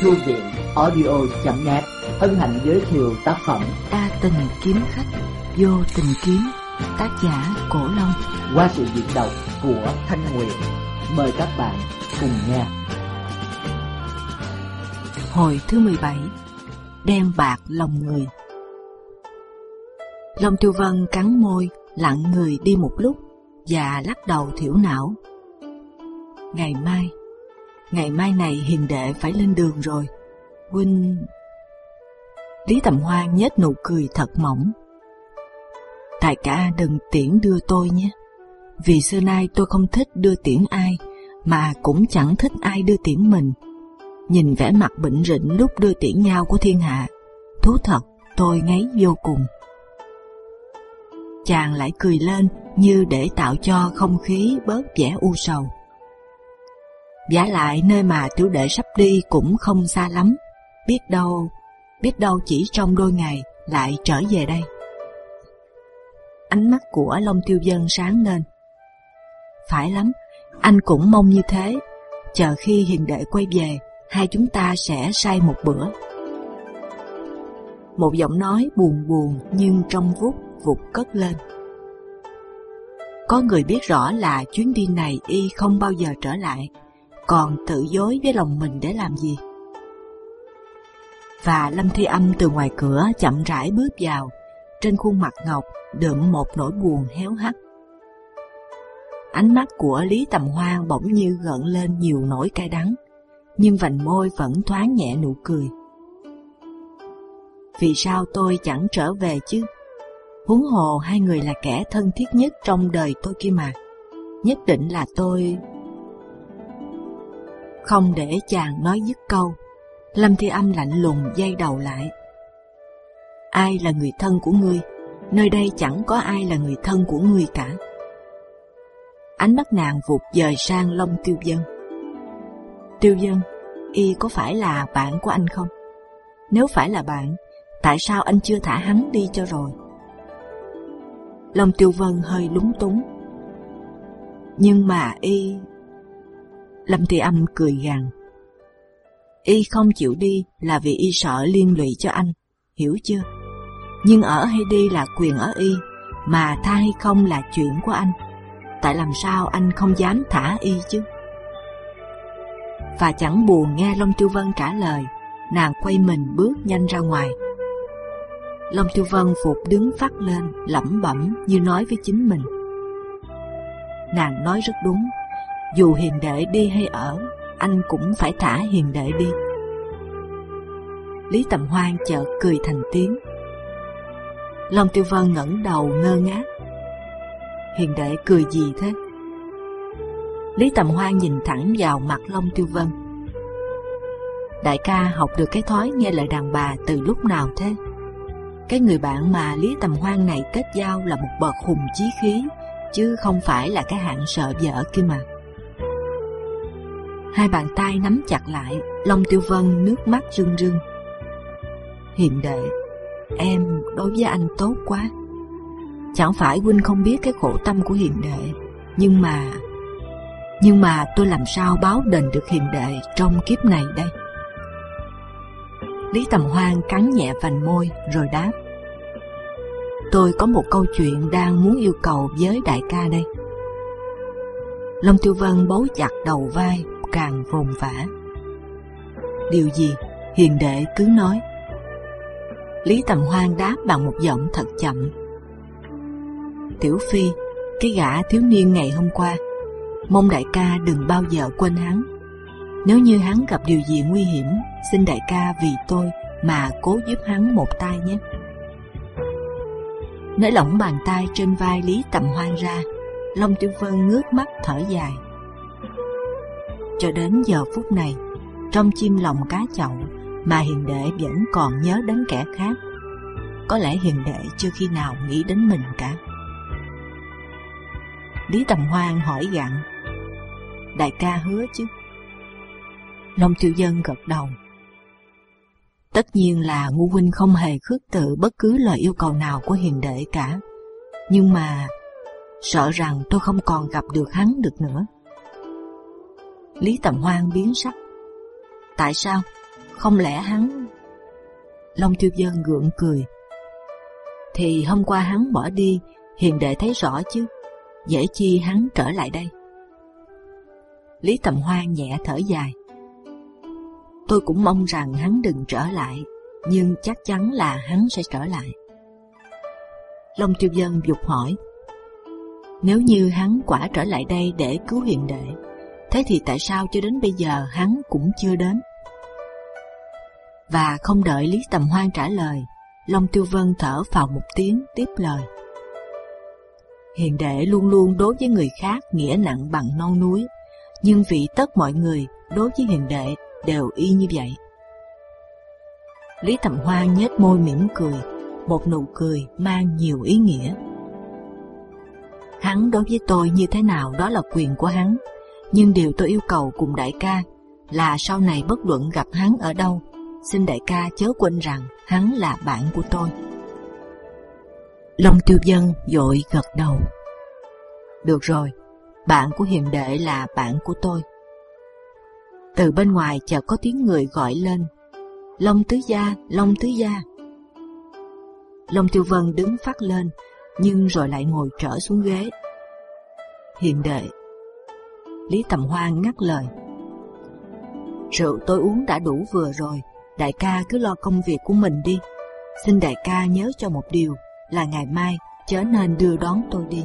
Thư viện audio.net hân hạnh giới thiệu tác phẩm A tình kiếm khách, vô tình kiếm, tác giả Cổ Long. qua sự diễn đọc của Thanh Nguyệt. Mời các bạn cùng nghe. Hồi thứ 17 Đen bạc lòng người Long Tiêu Vân cắn môi, lặng người đi một lúc và lắc đầu thiểu não. Ngày mai, ngày mai này hiền đệ phải lên đường rồi. Huynh... Lý Tầm Hoa nhếch nụ cười thật mỏng. Tại ca đừng tiễn đưa tôi nhé. Vì xưa nay tôi không thích đưa tiễn ai, mà cũng chẳng thích ai đưa tiễn mình. Nhìn vẻ mặt bệnh rịnh lúc đưa tiễn nhau của thiên hạ, thú thật tôi ngấy vô cùng. Chàng lại cười lên như để tạo cho không khí bớt vẻ u sầu. Giả lại nơi mà tiểu đệ sắp đi cũng không xa lắm, biết đâu, biết đâu chỉ trong đôi ngày lại trở về đây. Ánh mắt của Long Tiêu Dân sáng lên. Phải lắm, anh cũng mong như thế. Chờ khi hiền đệ quay về, hai chúng ta sẽ say một bữa. Một giọng nói buồn buồn nhưng trong vút vụt cất lên. Có người biết rõ là chuyến đi này y không bao giờ trở lại, còn tự dối với lòng mình để làm gì? Và Lâm Thi Âm từ ngoài cửa chậm rãi bước vào, trên khuôn mặt ngọc đượm một nỗi buồn héo hắt. Ánh mắt của Lý Tầm hoa bỗng như gợn lên nhiều nỗi cay đắng, nhưng vành môi vẫn thoáng nhẹ nụ cười. Vì sao tôi chẳng trở về chứ? Huống hồ hai người là kẻ thân thiết nhất trong đời tôi kia mà. Nhất định là tôi... Không để chàng nói dứt câu, Lâm Thi Âm lạnh lùng dây đầu lại. Ai là người thân của ngươi? Nơi đây chẳng có ai là người thân của ngươi cả. Ánh mắt nàng vụt dời sang Long Tiêu Dân. Tiêu Dân, y có phải là bạn của anh không? Nếu phải là bạn, tại sao anh chưa thả hắn đi cho rồi? Long Tiêu Vân hơi lúng túng. Nhưng mà y... Lâm Thi Âm cười gằn. Y không chịu đi là vì y sợ liên lụy cho anh, hiểu chưa? Nhưng ở hay đi là quyền ở y, mà tha hay không là chuyện của anh. Tại làm sao anh không dám thả y chứ? Và chẳng buồn nghe Long Tiêu Vân trả lời, nàng quay mình bước nhanh ra ngoài. Long Tiêu Vân phục đứng phát lên, lẩm bẩm như nói với chính mình. Nàng nói rất đúng, dù hiền đệ đi hay ở, anh cũng phải thả hiền đệ đi. Lý Tầm Hoan chợt cười thành tiếng. Long Tiêu Vân ngẩng đầu ngơ ngác. Hiền đệ cười gì thế? Lý Tầm Hoan nhìn thẳng vào mặt Long Tiêu Vân. Đại ca học được cái thói nghe lời đàn bà từ lúc nào thế? Cái người bạn mà Lý Tầm Hoan này kết giao là một bậc hùng chí khí, chứ không phải là cái hạng sợ vợ kia mà. Hai bàn tay nắm chặt lại, Long Tiêu Vân nước mắt rưng rưng. Hiền đệ, em đối với anh tốt quá. Chẳng phải huynh không biết cái khổ tâm của hiền đệ, nhưng mà, nhưng mà tôi làm sao báo đền được hiền đệ trong kiếp này đây? Lý Tầm Hoan cắn nhẹ vành môi rồi đáp: Tôi có một câu chuyện đang muốn yêu cầu với đại ca đây. Long Tiêu Vân bấu chặt đầu vai, càng vồn vã. Điều gì? Hiền đệ cứ nói. Lý Tầm Hoan đáp bằng một giọng thật chậm. Tiểu Phi, cái gã thiếu niên ngày hôm qua, mong đại ca đừng bao giờ quên hắn. Nếu như hắn gặp điều gì nguy hiểm, xin đại ca vì tôi mà cố giúp hắn một tay nhé. Nới lỏng bàn tay trên vai Lý Tầm Hoan ra, Long Tiểu Vân ngước mắt thở dài. Cho đến giờ phút này, trong chim lòng cá chậu mà hiền đệ vẫn còn nhớ đến kẻ khác. Có lẽ hiền đệ chưa khi nào nghĩ đến mình cả. Lý Tầm Hoan hỏi gặn, đại ca hứa chứ? Long Tiểu Dân gật đầu. Tất nhiên là ngu huynh không hề khước từ bất cứ lời yêu cầu nào của hiền đệ cả. Nhưng mà sợ rằng tôi không còn gặp được hắn được nữa. Lý Tầm Hoan biến sắc. Tại sao? Không lẽ hắn... Long Tiêu Dân gượng cười. Thì hôm qua hắn bỏ đi, hiền đệ thấy rõ chứ. Dễ chi hắn trở lại đây. Lý Tầm Hoan nhẹ thở dài. Tôi cũng mong rằng hắn đừng trở lại, nhưng chắc chắn là hắn sẽ trở lại. Long Tiêu Dân dục hỏi, nếu như hắn quả trở lại đây để cứu hiền đệ, thế thì tại sao cho đến bây giờ hắn cũng chưa đến? Và không đợi Lý Tầm Hoan trả lời, Long Tiêu Vân thở vào một tiếng tiếp lời. Hiền đệ luôn luôn đối với người khác nghĩa nặng bằng non núi, nhưng vị tất mọi người đối với hiền đệ đều y như vậy. Lý Tầm Hoan nhếch môi mỉm cười, một nụ cười mang nhiều ý nghĩa. Hắn đối với tôi như thế nào đó là quyền của hắn, nhưng điều tôi yêu cầu cùng đại ca là sau này bất luận gặp hắn ở đâu, xin đại ca chớ quên rằng hắn là bạn của tôi. Long Tiêu Dân dội gật đầu. Được rồi, bạn của hiền đệ là bạn của tôi. Từ bên ngoài chợt có tiếng người gọi lên, Long Tứ Gia, Long Tứ Gia. Long Tiêu Vân đứng phát lên, nhưng rồi lại ngồi trở xuống ghế. Hiền đệ. Lý Tầm Hoa ngắt lời. Rượu tôi uống đã đủ vừa rồi, đại ca cứ lo công việc của mình đi. Xin đại ca nhớ cho một điều là ngày mai chớ nên đưa đón tôi đi.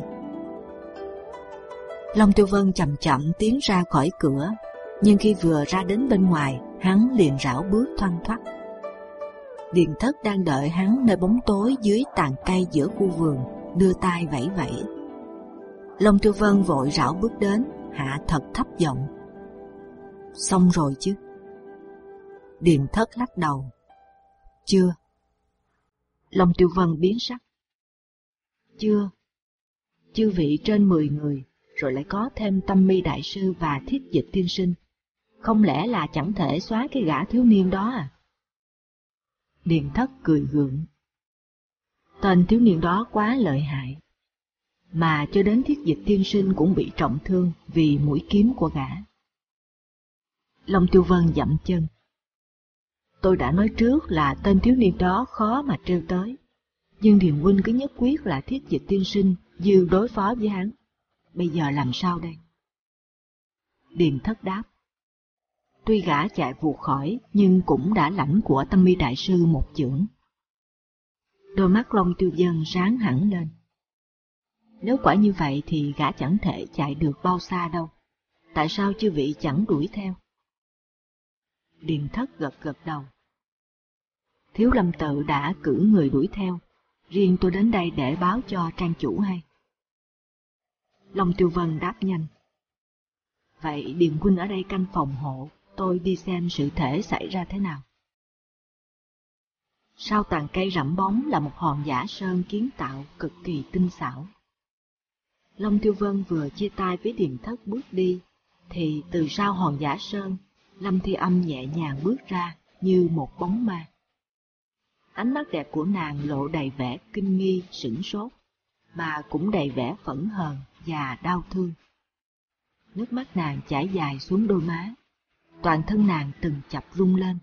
Long Tiêu Vân chậm chậm tiến ra khỏi cửa, nhưng khi vừa ra đến bên ngoài, hắn liền rảo bước thoăn thoắt. Điền Thất đang đợi hắn nơi bóng tối dưới tàn cây giữa khu vườn, đưa tay vẫy vẫy. Long Tiêu Vân vội rảo bước đến, hạ thật thấp giọng. Xong rồi chứ? Điền Thất lắc đầu. Chưa. Long Tiêu Vân biến sắc. Chưa. Chư vị trên 10 người, rồi lại có thêm tâm mi đại sư và thiết dịch tiên sinh. Không lẽ là chẳng thể xóa cái gã thiếu niên đó à? Điền thất cười gượng. Tên thiếu niên đó quá lợi hại, mà cho đến thiết dịch tiên sinh cũng bị trọng thương vì mũi kiếm của gã. Long Tiêu Vân dậm chân. Tôi đã nói trước là tên thiếu niên đó khó mà trêu tới, nhưng Điền Huynh cứ nhất quyết là thiết dịch tiên sinh dư đối phó với hắn. Bây giờ làm sao đây? Điền thất đáp. Tuy gã chạy vụt khỏi, nhưng cũng đã lãnh của tâm mi đại sư một chưởng. Đôi mắt Long Tiêu Dân sáng hẳn lên. Nếu quả như vậy thì gã chẳng thể chạy được bao xa đâu. Tại sao chư vị chẳng đuổi theo? Điền thất gật gật đầu. Thiếu lâm tự đã cử người đuổi theo, riêng tôi đến đây để báo cho trang chủ hay. Long Tiêu Vân đáp nhanh. Vậy Điền Huynh ở đây canh phòng hộ, tôi đi xem sự thể xảy ra thế nào. Sau tàn cây rậm bóng là một hòn giả sơn kiến tạo cực kỳ tinh xảo. Long Tiêu Vân vừa chia tay với Điềm Thất bước đi, thì từ sau hòn giả sơn, Lâm Thi Âm nhẹ nhàng bước ra như một bóng ma. Ánh mắt đẹp của nàng lộ đầy vẻ kinh nghi, sửng sốt, mà cũng đầy vẻ phẫn hờn và đau thương. Nước mắt nàng chảy dài xuống đôi má, toàn thân nàng từng chập rung lên.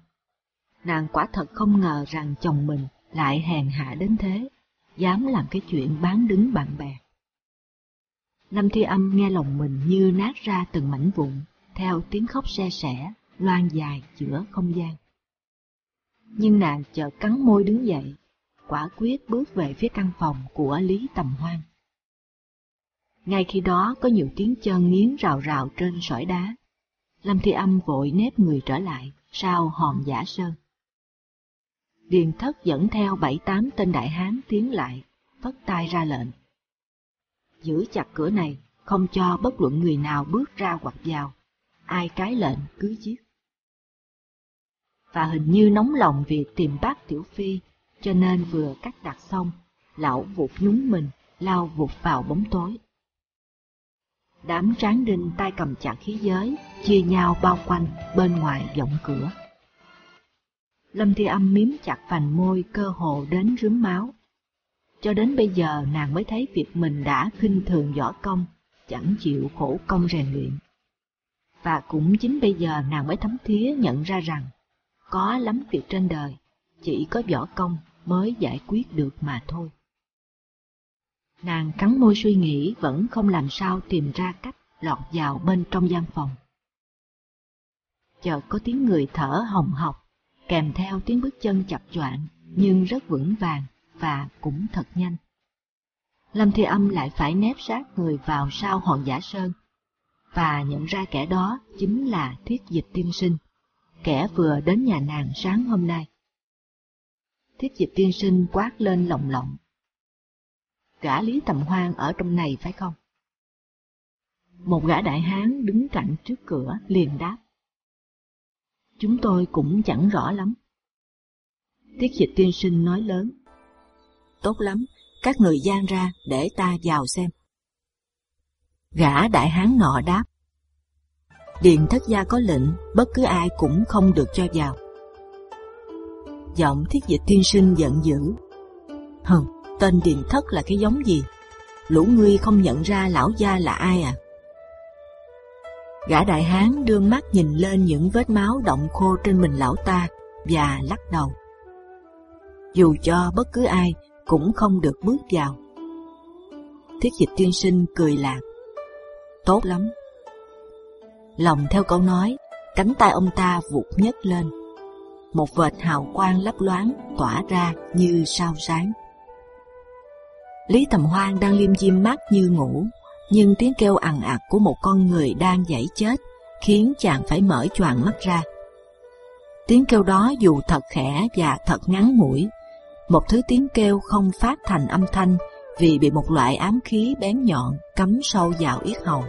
Nàng quả thật không ngờ rằng chồng mình lại hèn hạ đến thế, dám làm cái chuyện bán đứng bạn bè. Lâm Thi Âm nghe lòng mình như nát ra từng mảnh vụn, theo tiếng khóc xe sẻ, loan dài giữa không gian. Nhưng nàng chợt cắn môi đứng dậy, quả quyết bước về phía căn phòng của Lý Tầm Hoan. Ngay khi đó có nhiều tiếng chân nghiến rào rào trên sỏi đá. Lâm Thi Âm vội nép người trở lại, sau hòn giả sơn. Điền thất dẫn theo bảy tám tên đại hán tiến lại, phất tay ra lệnh. Giữ chặt cửa này, không cho bất luận người nào bước ra hoặc vào, ai trái lệnh cứ giết. Và hình như nóng lòng vì tìm bác Tiểu Phi, cho nên vừa cắt đặt xong, lão vụt nhúng mình, lao vụt vào bóng tối. Đám tráng đinh tay cầm chặt khí giới, chia nhau bao quanh bên ngoài giọng cửa. Lâm Thi Âm miếm chặt vành môi cơ hồ đến rướm máu. Cho đến bây giờ nàng mới thấy việc mình đã khinh thường võ công, chẳng chịu khổ công rèn luyện. Và cũng chính bây giờ nàng mới thấm thía nhận ra rằng, có lắm việc trên đời, chỉ có võ công mới giải quyết được mà thôi. Nàng cắn môi suy nghĩ vẫn không làm sao tìm ra cách lọt vào bên trong gian phòng. Chợt có tiếng người thở hồng hộc, kèm theo tiếng bước chân chập choạng nhưng rất vững vàng và cũng thật nhanh. Lâm Thi Âm lại phải nép sát người vào sau hòn giả sơn, và nhận ra kẻ đó chính là Thiết Dịch Tiên Sinh, kẻ vừa đến nhà nàng sáng hôm nay. Thiết Dịch Tiên Sinh quát lên lồng lộng. Gã Lý Tầm Hoan ở trong này phải không? Một gã đại hán đứng cạnh trước cửa liền đáp. Chúng tôi cũng chẳng rõ lắm. Tiết dịch tiên sinh nói lớn. Tốt lắm, các người gian ra để ta vào xem. Gã đại hán nọ đáp. Điện thất gia có lệnh, bất cứ ai cũng không được cho vào. Giọng thiết dịch tiên sinh giận dữ. Hừ, tên điện thất là cái giống gì? Lũ ngươi không nhận ra lão gia là ai à? Gã đại hán đưa mắt nhìn lên những vết máu động khô trên mình lão ta và lắc đầu. Dù cho bất cứ ai cũng không được bước vào. Thiết dịch tiên sinh cười lạc. Tốt lắm. Lòng theo câu nói, cánh tay ông ta vụt nhấc lên. Một vệt hào quang lấp loáng tỏa ra như sao sáng. Lý Tầm Hoan đang liêm diêm mắt như ngủ, nhưng tiếng kêu ằn ặc của một con người đang dãy chết khiến chàng phải mở choàng mắt ra. Tiếng kêu đó dù thật khẽ và thật ngắn ngủi, một thứ tiếng kêu không phát thành âm thanh vì bị một loại ám khí bén nhọn cắm sâu vào yết hầu.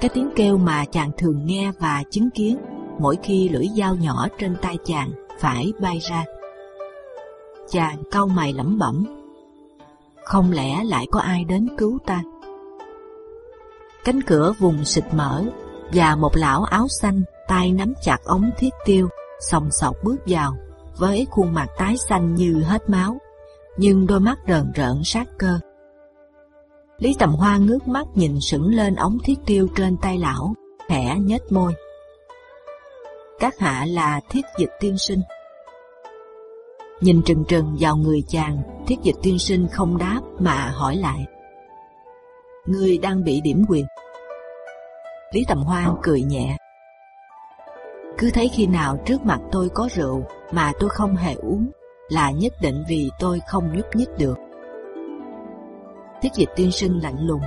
Cái tiếng kêu mà chàng thường nghe và chứng kiến mỗi khi lưỡi dao nhỏ trên tay chàng phải bay ra. Chàng cau mày lẩm bẩm, không lẽ lại có ai đến cứu ta? Cánh cửa vùng xịt mở và một lão áo xanh tay nắm chặt ống thiết tiêu, sòng sọc bước vào với khuôn mặt tái xanh như hết máu, nhưng đôi mắt rờn rợn sát cơ. Lý Tầm Hoa ngước mắt nhìn sững lên ống thiết tiêu trên tay lão, khẽ nhếch môi. Các hạ là thiết dịch tiên sinh. Nhìn trừng trừng vào người chàng, thiết dịch tiên sinh không đáp mà hỏi lại. Ngươi đang bị điểm quyền. Lý Tầm Hoa cười nhẹ. Cứ thấy khi nào trước mặt tôi có rượu mà tôi không hề uống là nhất định vì tôi không nhúc nhích được. Thiết dịch tiên sinh lạnh lùng.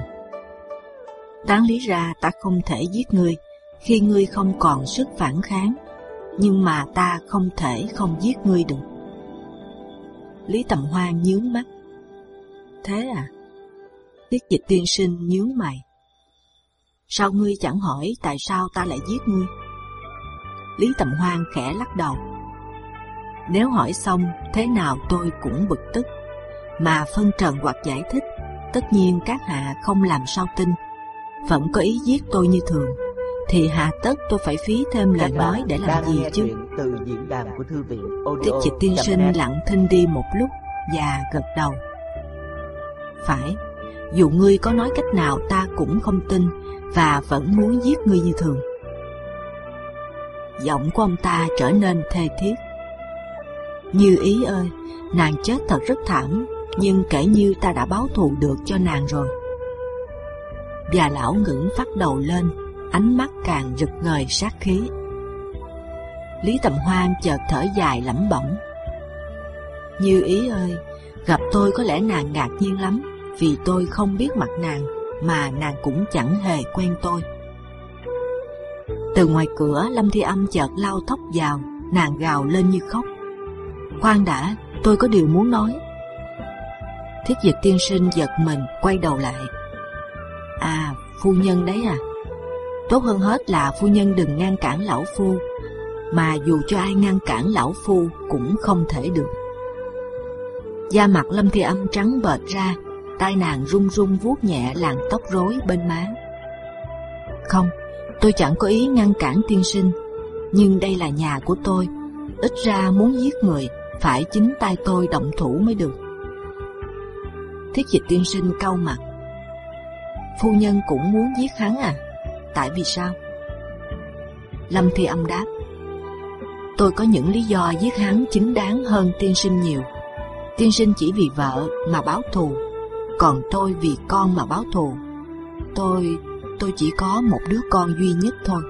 Đáng lý ra ta không thể giết ngươi khi ngươi không còn sức phản kháng, nhưng mà ta không thể không giết ngươi được. Lý Tầm Hoan nhướng mắt. Thế à? Tiết dịch tiên sinh nhướng mày. Sao ngươi chẳng hỏi tại sao ta lại giết ngươi? Lý Tầm Hoan khẽ lắc đầu. Nếu hỏi xong, thế nào tôi cũng bực tức. Mà phân trần hoặc giải thích, tất nhiên các hạ không làm sao tin. Vẫn có ý giết tôi như thường, thì hạ tất tôi phải phí thêm lời nói để làm gì chứ? Từ diễn đàn của thư viện Tiết dịch tiên sinh lặng thinh đi một lúc và gật đầu. Phải, dù ngươi có nói cách nào ta cũng không tin và vẫn muốn giết ngươi như thường. Giọng của ông ta trở nên thê thiết. Như ý ơi, nàng chết thật rất thảm, nhưng kể như ta đã báo thù được cho nàng rồi. Già lão ngẩng phát đầu lên, ánh mắt càng rực ngời sát khí. Lý Tầm Hoan chợt thở dài lẩm bẩm. Như ý ơi, gặp tôi có lẽ nàng ngạc nhiên lắm, vì tôi không biết mặt nàng, mà nàng cũng chẳng hề quen tôi. Từ ngoài cửa Lâm Thi Âm chợt lau tóc vào, nàng gào lên như khóc. Khoan đã, tôi có điều muốn nói. Thiết dịch tiên sinh giật mình quay đầu lại. À, phu nhân đấy à? Tốt hơn hết là phu nhân đừng ngăn cản lão phu, mà dù cho ai ngăn cản lão phu cũng không thể được. Da mặt Lâm Thi Âm trắng bệch ra, tai nàng run run vuốt nhẹ làn tóc rối bên má. Không, tôi chẳng có ý ngăn cản tiên sinh, nhưng đây là nhà của tôi, ít ra muốn giết người phải chính tay tôi động thủ mới được. Thiết dịch tiên sinh cau mặt. Phu nhân cũng muốn giết hắn à? Tại vì sao? Lâm Thi Âm đáp. Tôi có những lý do giết hắn chính đáng hơn tiên sinh nhiều. Tiên sinh chỉ vì vợ mà báo thù, còn tôi vì con mà báo thù. Tôi, tôi chỉ có một đứa con duy nhất thôi.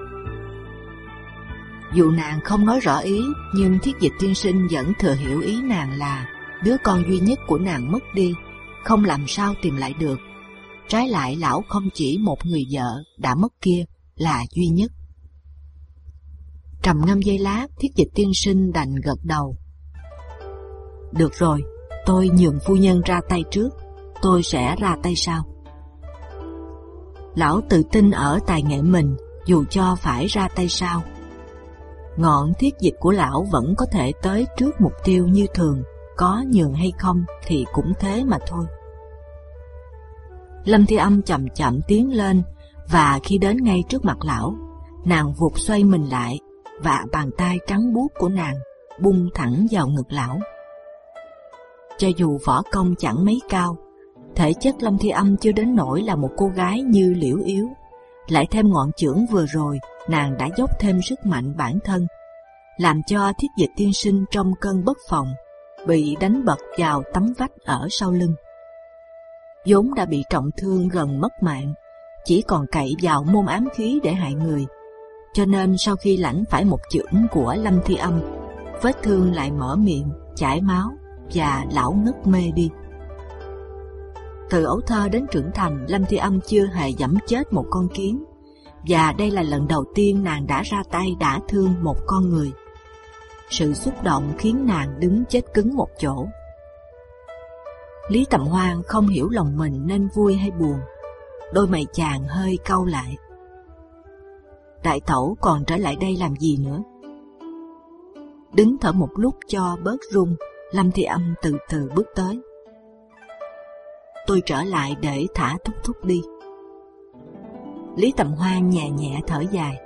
Dù nàng không nói rõ ý, nhưng thiết dịch tiên sinh vẫn thừa hiểu ý nàng là đứa con duy nhất của nàng mất đi, không làm sao tìm lại được. Trái lại lão không chỉ một người vợ đã mất kia là duy nhất. Trầm ngâm giây lát, thiết dịch tiên sinh đành gật đầu. Được rồi, tôi nhường phu nhân ra tay trước, tôi sẽ ra tay sau. Lão tự tin ở tài nghệ mình, dù cho phải ra tay sao Ngọn thiết dịch của lão vẫn có thể tới trước mục tiêu như thường, có nhường hay không thì cũng thế mà thôi. Lâm Thi Âm chậm chậm tiến lên và khi đến ngay trước mặt lão, nàng vụt xoay mình lại và bàn tay trắng buốt của nàng bung thẳng vào ngực lão. Cho dù võ công chẳng mấy cao, thể chất Lâm Thi Âm chưa đến nỗi là một cô gái như liễu yếu, lại thêm ngọn chưởng vừa rồi, nàng đã dốc thêm sức mạnh bản thân, làm cho thiết dịch tiên sinh trong cơn bất phòng, bị đánh bật vào tấm vách ở sau lưng. vốn đã bị trọng thương gần mất mạng, chỉ còn cậy vào môn ám khí để hại người, cho nên sau khi lãnh phải một chưởng của Lâm Thi Âm, vết thương lại mở miệng, chảy máu và lão ngất mê đi. Từ ấu thơ đến trưởng thành, Lâm Thi Âm chưa hề dẫm chết một con kiến, và đây là lần đầu tiên nàng đã ra tay đã thương một con người. Sự xúc động khiến nàng đứng chết cứng một chỗ. Lý Tầm Hoan không hiểu lòng mình nên vui hay buồn, đôi mày chàng hơi cau lại. Đại tẩu còn trở lại đây làm gì nữa? Đứng thở một lúc cho bớt run, Lâm Thi Âm từ từ bước tới. Tôi trở lại để thả thúc thúc đi. Lý Tầm Hoan nhẹ nhẹ thở dài.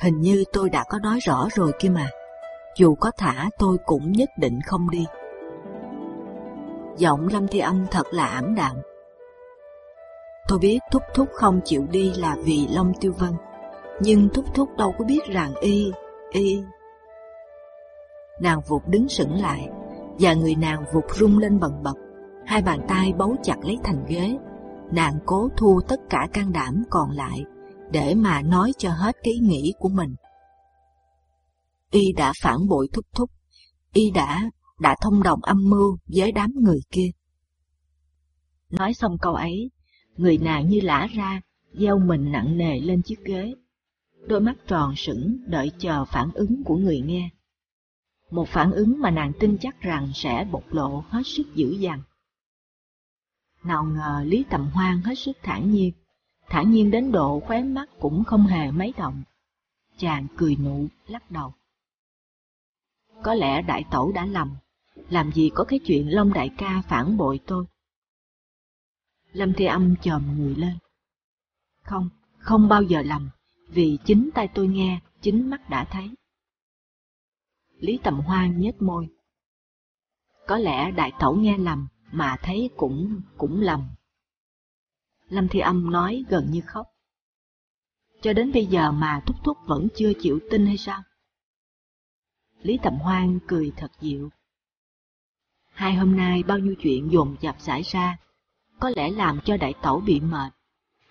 Hình như tôi đã có nói rõ rồi kia mà. Dù có thả tôi cũng nhất định không đi. Giọng Lâm Thi Âm thật là ảm đạm. Tôi biết Thúc Thúc không chịu đi là vì Long Tiêu Vân, nhưng Thúc Thúc đâu có biết rằng y, y. Nàng vụt đứng sững lại, và người nàng vụt rung lên bần bật, hai bàn tay bấu chặt lấy thành ghế. Nàng cố thu tất cả can đảm còn lại để mà nói cho hết cái ý nghĩ của mình. Y đã phản bội Thúc Thúc, Y đã đã thông đồng âm mưu với đám người kia. Nói xong câu ấy, người nàng như lã ra, gieo mình nặng nề lên chiếc ghế. Đôi mắt tròn sững đợi chờ phản ứng của người nghe. Một phản ứng mà nàng tin chắc rằng sẽ bộc lộ hết sức dữ dằn. Nào ngờ Lý Tầm Hoan hết sức thản nhiên, thản nhiên đến độ khóe mắt cũng không hề mấy động. Chàng cười nụ, lắc đầu. Có lẽ đại tẩu đã lầm, làm gì có cái chuyện Long đại ca phản bội tôi. Lâm Thi Âm chồm người lên. Không, không bao giờ lầm, vì chính tay tôi nghe, chính mắt đã thấy. Lý Tầm Hoan nhếch môi. Có lẽ đại tẩu nghe lầm, mà thấy cũng cũng lầm. Lâm Thi Âm nói gần như khóc. Cho đến bây giờ mà Thúc Thúc vẫn chưa chịu tin hay sao? Lý Tầm Hoan cười thật dịu. Hai hôm nay bao nhiêu chuyện dồn dập xảy ra, có lẽ làm cho đại tẩu bị mệt,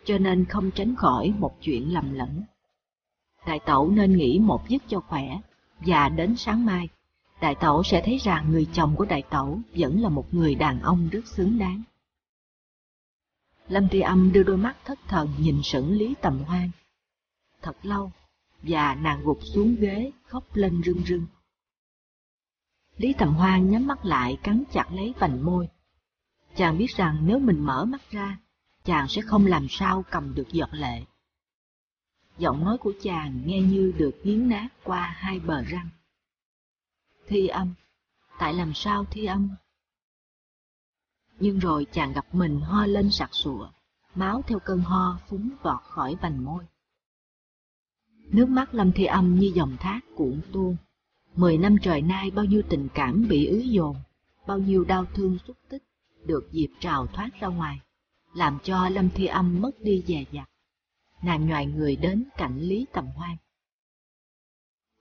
cho nên không tránh khỏi một chuyện lầm lẫn. Đại tẩu nên nghỉ một giấc cho khỏe, và đến sáng mai, đại tẩu sẽ thấy rằng người chồng của đại tẩu vẫn là một người đàn ông rất xứng đáng. Lâm Tri Âm đưa đôi mắt thất thần nhìn sững Lý Tầm Hoan. Thật lâu, và nàng gục xuống ghế khóc lên rưng rưng. Lý Tầm Hoan nhắm mắt lại cắn chặt lấy vành môi. Chàng biết rằng nếu mình mở mắt ra, chàng sẽ không làm sao cầm được giọt lệ. Giọng nói của chàng nghe như được nghiến nát qua hai bờ răng. Thi âm, tại làm sao thi âm? Nhưng rồi chàng gặp mình ho lên sặc sụa, máu theo cơn ho phúng vọt khỏi vành môi. Nước mắt Lâm Thi Âm như dòng thác cuộn tuôn. Mười năm trời nay bao nhiêu tình cảm bị ứ dồn, bao nhiêu đau thương xúc tích, được dịp trào thoát ra ngoài, làm cho Lâm Thi Âm mất đi dè dặt. Nàng nhòi người đến cạnh Lý Tầm Hoan.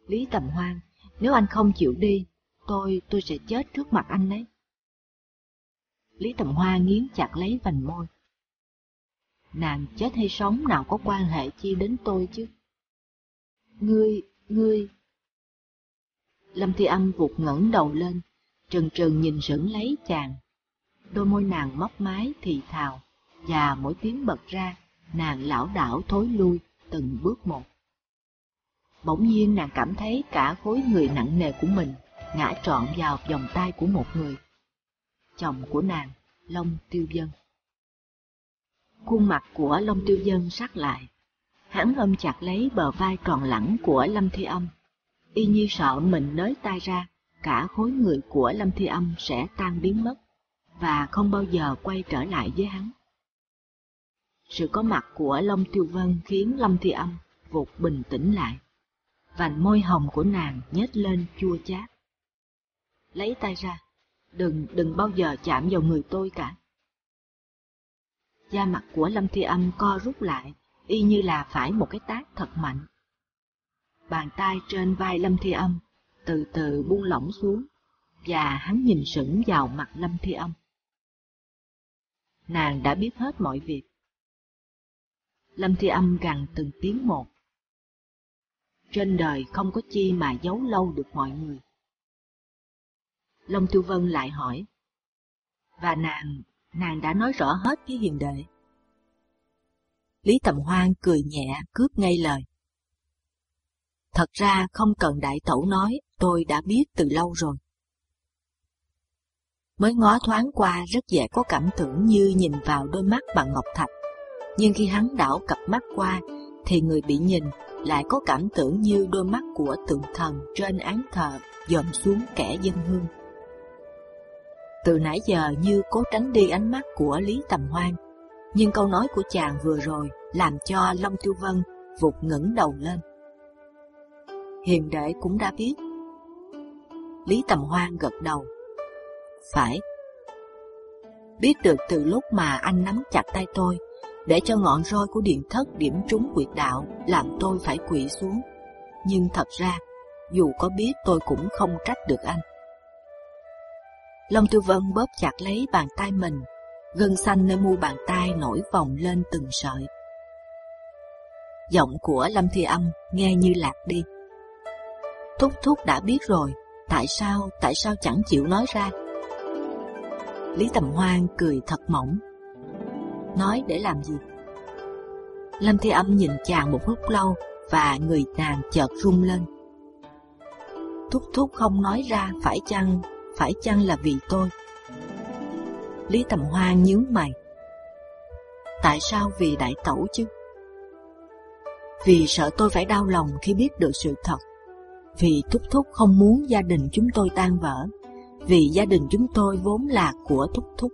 Lý Tầm Hoan, nếu anh không chịu đi, tôi, tôi sẽ chết trước mặt anh đấy. Lý Tầm Hoa nghiến chặt lấy vành môi. Nàng chết hay sống nào có quan hệ chi đến tôi chứ? Ngươi, ngươi... Lâm Thi Âm vụt ngẩng đầu lên, trừng trừng nhìn sững lấy chàng. Đôi môi nàng mấp mái thì thào, và mỗi tiếng bật ra, nàng lão đảo thối lui từng bước một. Bỗng nhiên nàng cảm thấy cả khối người nặng nề của mình ngã trọn vào vòng tay của một người. Chồng của nàng, Long Tiêu Dân. Khuôn mặt của Long Tiêu Dân sắc lại. Hắn ôm chặt lấy bờ vai tròn lẳng của Lâm Thi Âm, y như sợ mình nới tay ra, cả khối người của Lâm Thi Âm sẽ tan biến mất, và không bao giờ quay trở lại với hắn. Sự có mặt của Long Tiêu Vân khiến Lâm Thi Âm vụt bình tĩnh lại. Vành môi hồng của nàng nhếch lên chua chát. Lấy tay ra, đừng, đừng bao giờ chạm vào người tôi cả. Da mặt của Lâm Thi Âm co rút lại, y như là phải một cái tác thật mạnh. Bàn tay trên vai Lâm Thi Âm từ từ buông lỏng xuống, và hắn nhìn sững vào mặt Lâm Thi Âm. Nàng đã biết hết mọi việc. Lâm Thi Âm gằn từng tiếng một. Trên đời không có chi mà giấu lâu được mọi người. Long Tiêu Vân lại hỏi. Và nàng, nàng đã nói rõ hết với hiền đệ. Lý Tầm Hoan cười nhẹ, cướp ngay lời. Thật ra không cần đại tẩu nói, tôi đã biết từ lâu rồi. Mới ngó thoáng qua rất dễ có cảm tưởng như nhìn vào đôi mắt bằng ngọc thạch. Nhưng khi hắn đảo cặp mắt qua, thì người bị nhìn lại có cảm tưởng như đôi mắt của tượng thần trên án thờ dòm xuống kẻ dân hương từ nãy giờ như cố tránh đi ánh mắt của Lý Tầm Hoan, nhưng câu nói của chàng vừa rồi làm cho Long Tiêu Vân vụt ngẩng đầu lên. Hiền đệ cũng đã biết. Lý Tầm Hoan gật đầu. Phải. Biết được từ lúc mà anh nắm chặt tay tôi, để cho ngọn roi của điện thất điểm trúng quyệt đạo, làm tôi phải quỵ xuống. Nhưng thật ra, dù có biết tôi cũng không trách được anh. Long Tư Vân bóp chặt lấy bàn tay mình, gân xanh nơi mu bàn tay nổi vòng lên từng sợi. Giọng của Lâm Thi Âm nghe như lạc đi. Thúc thúc đã biết rồi, tại sao, tại sao chẳng chịu nói ra? Lý Tầm Hoan cười thật mỏng. Nói để làm gì? Lâm Thi Âm nhìn chàng một lúc lâu và người nàng chợt run lên. Thúc thúc không nói ra, phải chăng phải chăng là vì tôi? Lý Tầm Hoa nhướng mày. Tại sao vì đại tẩu chứ? Vì sợ tôi phải đau lòng khi biết được sự thật. Vì Thúc Thúc không muốn gia đình chúng tôi tan vỡ. Vì gia đình chúng tôi vốn là của Thúc Thúc.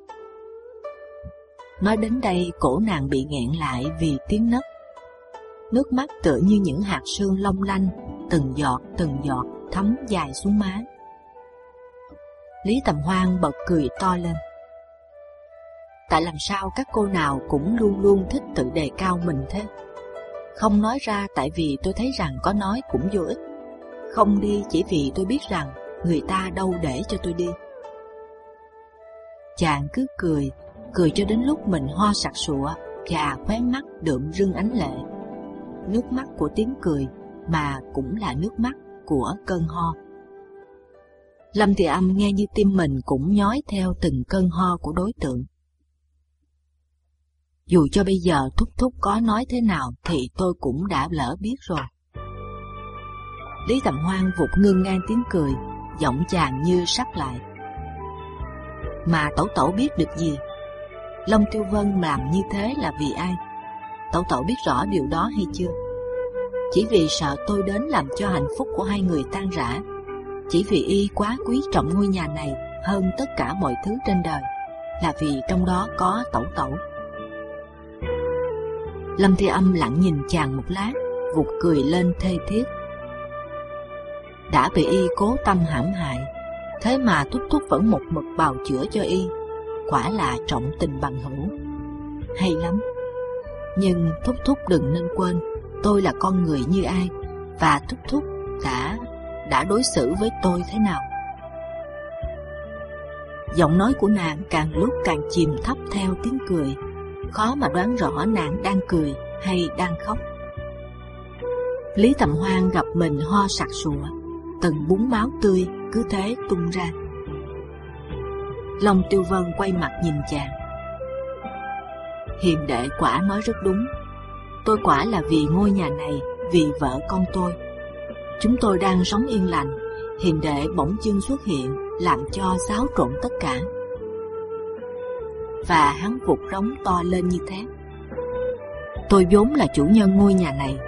Nói đến đây cổ nàng bị nghẹn lại vì tiếng nấc. Nước mắt tựa như những hạt sương long lanh, từng giọt từng giọt thấm dài xuống má. Lý Tầm Hoan bật cười to lên. Tại làm sao các cô nào cũng luôn luôn thích tự đề cao mình thế? Không nói ra tại vì tôi thấy rằng có nói cũng vô ích. Không đi chỉ vì tôi biết rằng người ta đâu để cho tôi đi. Chàng cứ cười, cười cho đến lúc mình ho sặc sụa và khóe mắt đượm rưng ánh lệ. Nước mắt của tiếng cười mà cũng là nước mắt của cơn ho. Lâm Thị Âm nghe như tim mình cũng nhói theo từng cơn ho của đối tượng. Dù cho bây giờ Thúc Thúc có nói thế nào thì tôi cũng đã lỡ biết rồi. Lý Tầm Hoan vụt ngưng ngang tiếng cười, giọng chàng như sắp lại. Mà Tẩu Tẩu biết được gì? Long Tiêu Vân làm như thế là vì ai? Tẩu Tẩu biết rõ điều đó hay chưa? Chỉ vì sợ tôi đến làm cho hạnh phúc của hai người tan rã chỉ vì y quá quý trọng ngôi nhà này hơn tất cả mọi thứ trên đời, là vì trong đó có tẩu tẩu. Lâm Thi Âm lặng nhìn chàng một lát, vụt cười lên thê thiết. Đã bị y cố tâm hãm hại, thế mà thúc thúc vẫn một mực bào chữa cho y, quả là trọng tình bằng hữu. Hay lắm. Nhưng thúc thúc đừng nên quên, tôi là con người như ai, và thúc thúc đã đã đối xử với tôi thế nào. Giọng nói của nàng càng lúc càng chìm thấp theo tiếng cười, khó mà đoán rõ nàng đang cười hay đang khóc. Lý Tầm Hoan gặp mình ho sặc sụa, từng búng máu tươi cứ thế tung ra. Long Tiêu Vân quay mặt nhìn chàng. Hiền đệ quả nói rất đúng. Tôi quả là vì ngôi nhà này, vì vợ con tôi. Chúng tôi đang sống yên lành, hiền đệ bỗng dưng xuất hiện, làm cho xáo trộn tất cả. Và hắn vụt rống to lên như thế. Tôi vốn là chủ nhân ngôi nhà này,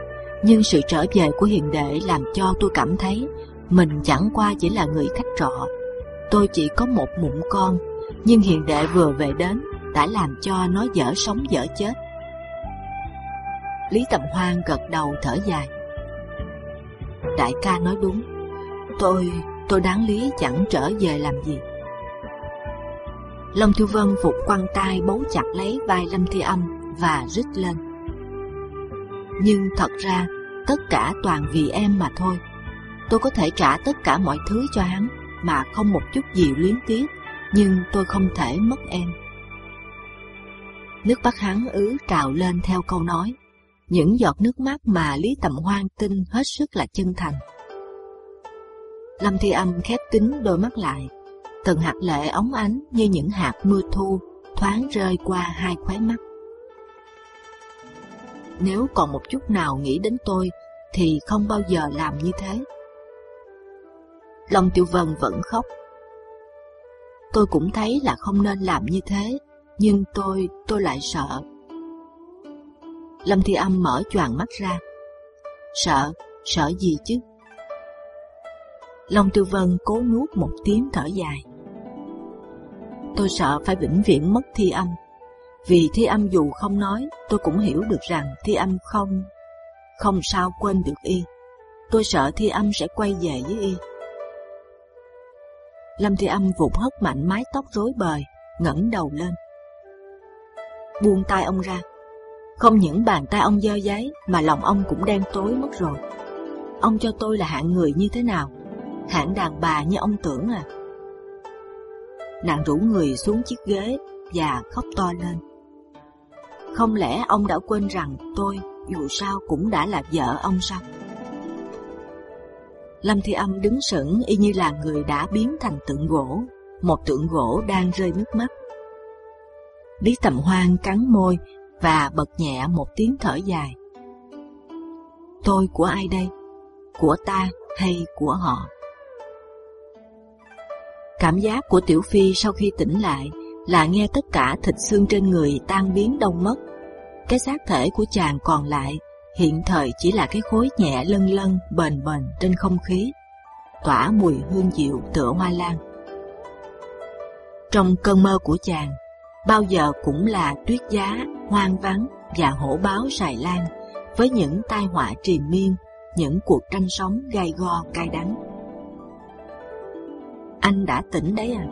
nhưng sự trở về của hiền đệ làm cho tôi cảm thấy mình chẳng qua chỉ là người khách trọ. Tôi chỉ có một mụn con, nhưng hiền đệ vừa về đến đã làm cho nó dở sống dở chết. Lý Tầm Hoan gật đầu thở dài. Đại ca nói đúng, tôi tôi đáng lý chẳng trở về làm gì. Long Thiêu Vân phục quăng tay bấu chặt lấy vai Lâm Thi Âm và rít lên. Nhưng thật ra tất cả toàn vì em mà thôi. Tôi có thể trả tất cả mọi thứ cho hắn mà không một chút gì luyến tiếc, nhưng tôi không thể mất em. Nước mắt hắn ứ trào lên theo câu nói, những giọt nước mắt mà Lý Tầm Hoan tin hết sức là chân thành. Lâm Thi Âm khép kín đôi mắt lại, từng hạt lệ óng ánh như những hạt mưa thu thoáng rơi qua hai khóe mắt. Nếu còn một chút nào nghĩ đến tôi, thì không bao giờ làm như thế. Long tiêu Vân vẫn khóc. Tôi cũng thấy là không nên làm như thế, nhưng tôi, tôi lại sợ. Lâm Thi Âm mở choàng mắt ra. Sợ, sợ gì chứ? Long Tiêu Vân cố nuốt một tiếng thở dài. Tôi sợ phải vĩnh viễn mất Thi Âm, vì Thi Âm dù không nói, tôi cũng hiểu được rằng Thi Âm không, không sao quên được y. Tôi sợ Thi Âm sẽ quay về với y. Lâm Thi Âm vụt hất mạnh mái tóc rối bời, ngẩng đầu lên, buông tay ông ra. Không những bàn tay ông dơ giấy mà lòng ông cũng đen tối mất rồi. Ông cho tôi là hạng người như thế nào? Hạng đàn bà như ông tưởng à? Nàng rủ người xuống chiếc ghế và khóc to lên. Không lẽ ông đã quên rằng tôi dù sao cũng đã là vợ ông sao? Lâm Thi Âm đứng sững y như là người đã biến thành tượng gỗ, một tượng gỗ đang rơi nước mắt. Lý Tầm Hoan cắn môi và bật nhẹ một tiếng thở dài. Tôi của ai đây? Của ta hay của họ? Cảm giác của Tiểu Phi sau khi tỉnh lại là nghe tất cả thịt xương trên người tan biến đông mất. Cái xác thể của chàng còn lại hiện thời chỉ là cái khối nhẹ lân lân bền bền trên không khí, tỏa mùi hương dịu tựa hoa lan. Trong cơn mơ của chàng, bao giờ cũng là tuyết giá, hoang vắng và hổ báo sài lan, với những tai họa triền miên, những cuộc tranh sống gai go cay đắng. Anh đã tỉnh đấy à?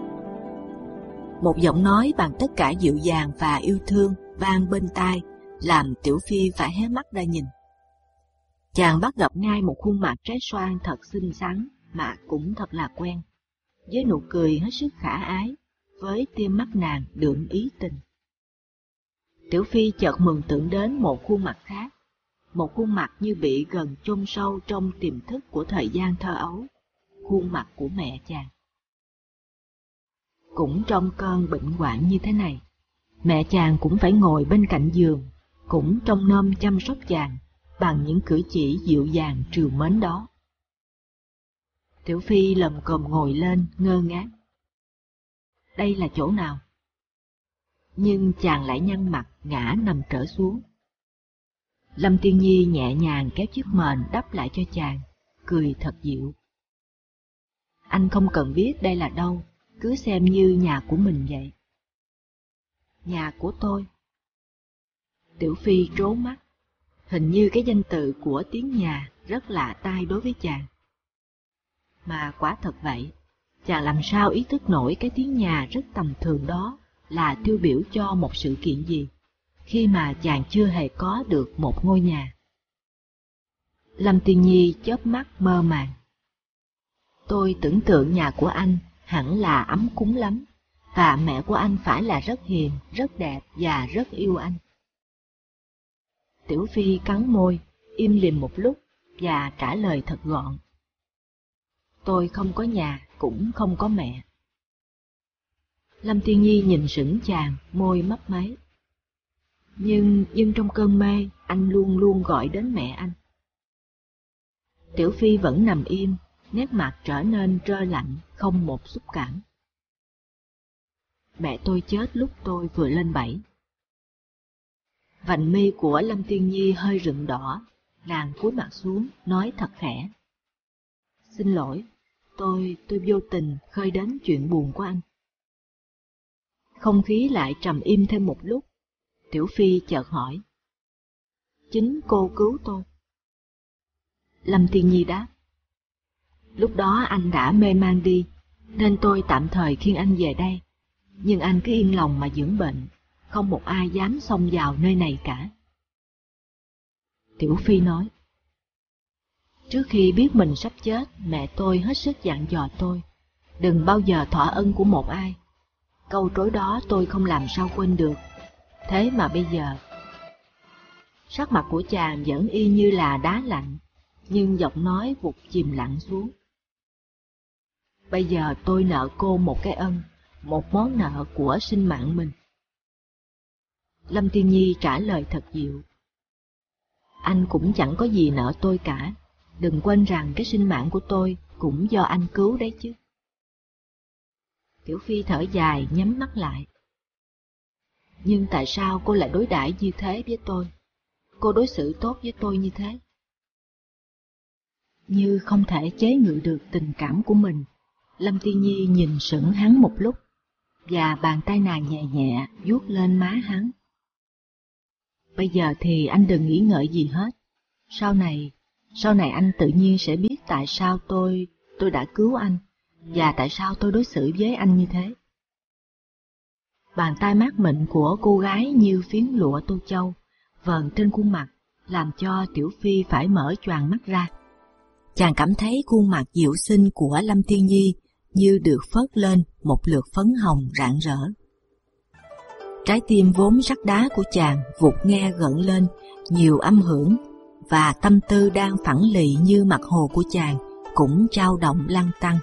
Một giọng nói bằng tất cả dịu dàng và yêu thương vang bên tai, làm Tiểu Phi phải hé mắt ra nhìn. Chàng bắt gặp ngay một khuôn mặt trái xoan thật xinh xắn mà cũng thật là quen, với nụ cười hết sức khả ái với tia mắt nàng đượm ý tình. Tiểu Phi chợt mừng tưởng đến một khuôn mặt khác, một khuôn mặt như bị gần chôn sâu trong tiềm thức của thời gian thơ ấu, khuôn mặt của mẹ chàng. Cũng trong cơn bệnh hoạn như thế này, mẹ chàng cũng phải ngồi bên cạnh giường, cũng trong nom chăm sóc chàng bằng những cử chỉ dịu dàng trìu mến đó. Tiểu Phi lầm cồm ngồi lên ngơ ngác đây là chỗ nào? Nhưng chàng lại nhăn mặt ngã nằm trở xuống. Lâm Tiên Nhi nhẹ nhàng kéo chiếc mền đắp lại cho chàng, cười thật dịu. Anh không cần biết đây là đâu, cứ xem như nhà của mình vậy. Nhà của tôi. Tiểu Phi trố mắt, hình như cái danh từ của tiếng nhà rất lạ tai đối với chàng. Mà quả thật vậy, chàng làm sao ý thức nổi cái tiếng nhà rất tầm thường đó là tiêu biểu cho một sự kiện gì, khi mà chàng chưa hề có được một ngôi nhà. Lâm Tiên Nhi chớp mắt mơ màng. Tôi tưởng tượng nhà của anh hẳn là ấm cúng lắm, và mẹ của anh phải là rất hiền, rất đẹp và rất yêu anh. Tiểu Phi cắn môi, im lìm một lúc và trả lời thật gọn. Tôi không có nhà, cũng không có mẹ. Lâm Tiên Nhi nhìn sững chàng, môi mấp máy. Nhưng, nhưng trong cơn mê, anh luôn luôn gọi đến mẹ anh. Tiểu Phi vẫn nằm im, nét mặt trở nên trơ lạnh, không một xúc cảm. Mẹ tôi chết lúc tôi vừa lên bảy. Vành mi của Lâm Tiên Nhi hơi rựng đỏ, nàng cúi mặt xuống, nói thật khẽ. Xin lỗi, tôi, tôi vô tình khơi đến chuyện buồn của anh. Không khí lại trầm im thêm một lúc, Tiểu Phi chợt hỏi. Chính cô cứu tôi. Lâm Tiên Nhi đáp. Lúc đó anh đã mê man đi, nên tôi tạm thời khiêng anh về đây. Nhưng anh cứ yên lòng mà dưỡng bệnh, không một ai dám xông vào nơi này cả. Tiểu Phi nói. Trước khi biết mình sắp chết, mẹ tôi hết sức dặn dò tôi, đừng bao giờ thỏa ân của một ai. Câu trối đó tôi không làm sao quên được. Thế mà bây giờ... Sắc mặt của chàng vẫn y như là đá lạnh, nhưng giọng nói vụt chìm lặng xuống. Bây giờ tôi nợ cô một cái ân, một món nợ của sinh mạng mình. Lâm Thiên Nhi trả lời thật dịu. Anh cũng chẳng có gì nợ tôi cả, đừng quên rằng cái sinh mạng của tôi cũng do anh cứu đấy chứ. Tiểu Phi thở dài nhắm mắt lại. Nhưng tại sao cô lại đối đãi như thế với tôi? Cô đối xử tốt với tôi như thế? Như không thể chế ngự được tình cảm của mình, Lâm Ti Nhi nhìn sững hắn một lúc, và bàn tay nàng nhẹ nhẹ vuốt lên má hắn. Bây giờ thì anh đừng nghĩ ngợi gì hết. Sau này, sau này anh tự nhiên sẽ biết tại sao tôi, tôi đã cứu anh, và tại sao tôi đối xử với anh như thế. Bàn tay mát mịn của cô gái như phiến lụa tô châu, vờn trên khuôn mặt, làm cho Tiểu Phi phải mở choàng mắt ra. Chàng cảm thấy khuôn mặt dịu xinh của Lâm Thiên Nhi như được phớt lên một lượt phấn hồng rạng rỡ. Trái tim vốn sắt đá của chàng vụt nghe gợn lên, nhiều âm hưởng và tâm tư đang phẳng lì như mặt hồ của chàng cũng trao động lăng tăng.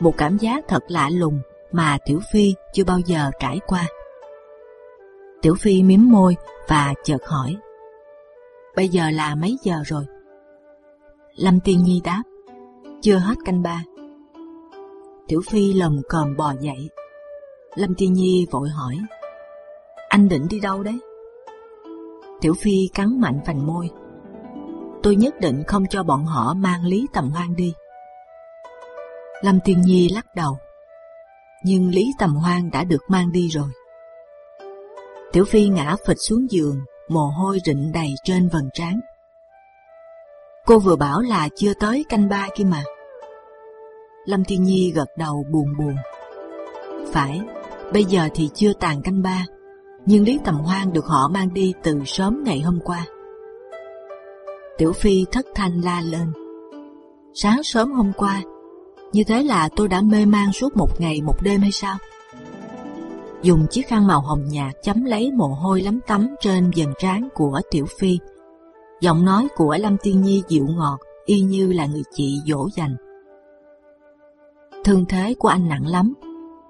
Một cảm giác thật lạ lùng mà Tiểu Phi chưa bao giờ trải qua. Tiểu Phi mím môi và chợt hỏi: Bây giờ là mấy giờ rồi? Lâm Tiên Nhi đáp: Chưa hết canh ba. Tiểu Phi lầm còm bò dậy. Lâm Tiên Nhi vội hỏi: anh định đi đâu đấy? Tiểu Phi cắn mạnh vành môi. Tôi nhất định không cho bọn họ mang Lý Tầm Hoan đi. Lâm Tiên Nhi lắc đầu. Nhưng Lý Tầm Hoan đã được mang đi rồi. Tiểu Phi ngã phịch xuống giường, mồ hôi rịn đầy trên vầng trán. Cô vừa bảo là chưa tới canh ba kia mà. Lâm thiên Nhi gật đầu buồn buồn. Phải, bây giờ thì chưa tàn canh ba, nhưng Lý Tầm Hoan được họ mang đi từ sớm ngày hôm qua. Tiểu Phi thất thanh la lên. Sáng sớm hôm qua, như thế là tôi đã mê man suốt một ngày một đêm hay sao? Dùng chiếc khăn màu hồng nhạt chấm lấy mồ hôi lấm tấm trên dần trán của Tiểu Phi. Giọng nói của Lâm Tiên Nhi dịu ngọt, y như là người chị dỗ dành. Thương thế của anh nặng lắm,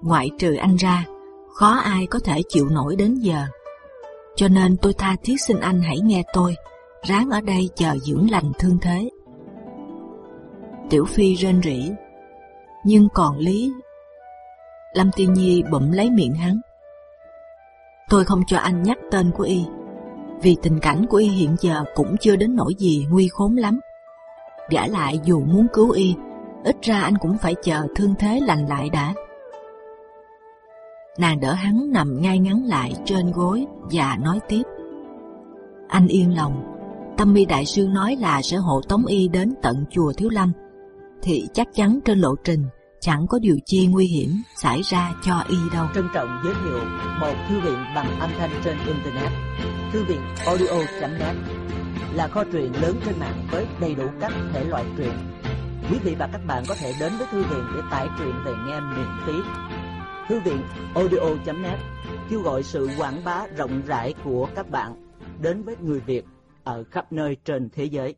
ngoại trừ anh ra, khó ai có thể chịu nổi đến giờ. Cho nên tôi tha thiết xin anh hãy nghe tôi, ráng ở đây chờ dưỡng lành thương thế. Tiểu Phi rên rỉ, nhưng còn Lý. Lâm Tiên Nhi bụm lấy miệng hắn. Tôi không cho anh nhắc tên của y, vì tình cảnh của y hiện giờ cũng chưa đến nỗi gì nguy khốn lắm. Giả lại dù muốn cứu y, ít ra anh cũng phải chờ thương thế lành lại đã. Nàng đỡ hắn nằm ngay ngắn lại trên gối và nói tiếp: Anh yên lòng, Tâm Mi đại sư nói là sẽ hộ tống y đến tận chùa Thiếu Lâm, thì chắc chắn trên lộ trình chẳng có điều chi nguy hiểm xảy ra cho y đâu. Trân trọng giới thiệu một thư viện bằng âm thanh trên internet, thư viện audio.net là kho truyện lớn trên mạng với đầy đủ các thể loại truyện. Quý vị và các bạn có thể đến với thư viện để tải truyện về nghe miễn phí. Thư viện audio.net kêu gọi sự quảng bá rộng rãi của các bạn đến với người Việt ở khắp nơi trên thế giới.